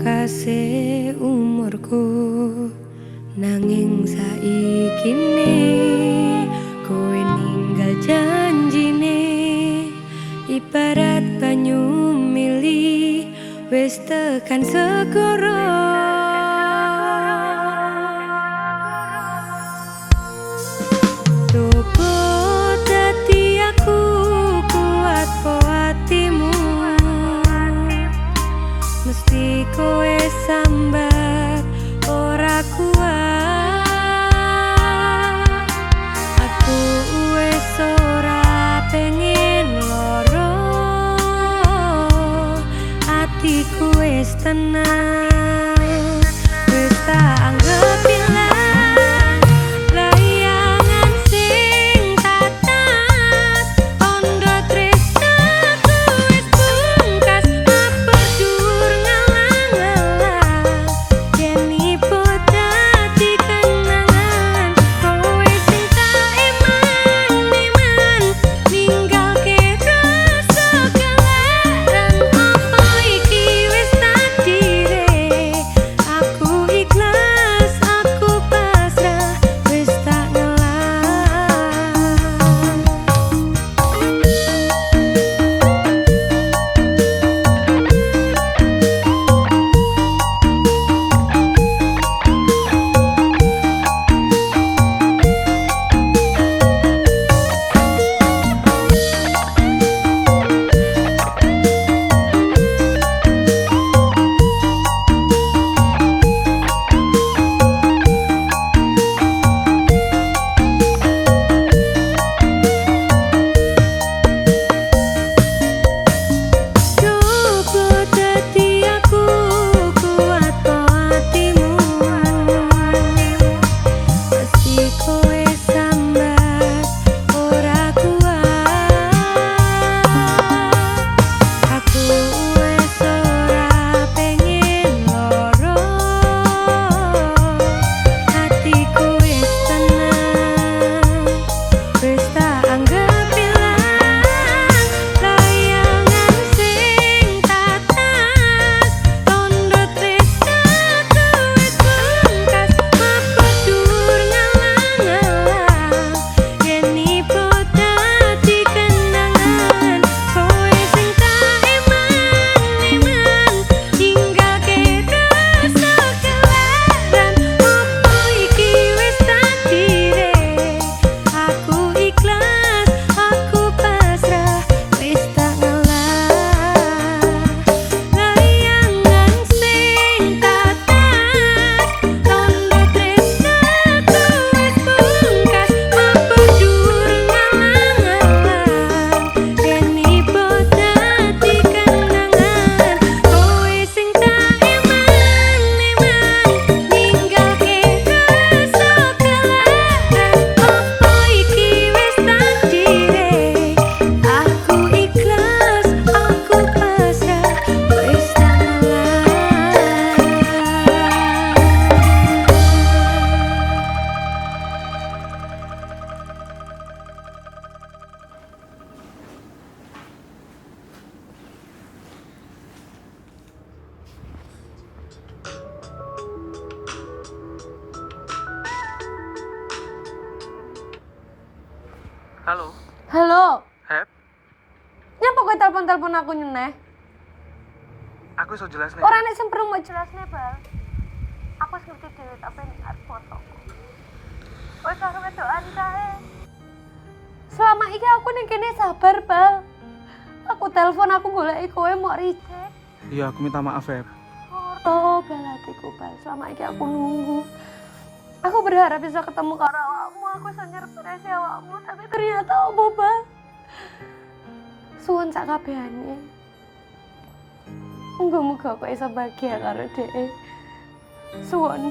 pungkase umurku Nanging saikine kowe ninggal janjine. Ibarat banyu mili wis tekan segoro Mesti kowe sambat ora kuat. Aku wis ora pengen loro. Atiku wis tenang Halo, Halo, Hep. nyapa kowe telepon-telepon aku nyeneh? Aku iso jelas nih. Ora nek sing perlu mau jelasne, Bal. Aku ngerti dhewe apa yang arep fotoku. Kowe karo wedokan kae. Selama iki aku ning kene sabar, Bal. Aku telepon aku goleki kowe mau reject. Iya, aku minta maaf, Hep. Oh, Bal hatiku, Bal. Selama iki aku nunggu. Aku berharap bisa ketemu karo. Aku iso nyerpresi awakmu, tapi ternyata opo, Bal? Suwun sak kabehane. Muga-muga aku iso bahagia karo dhek. Suwun.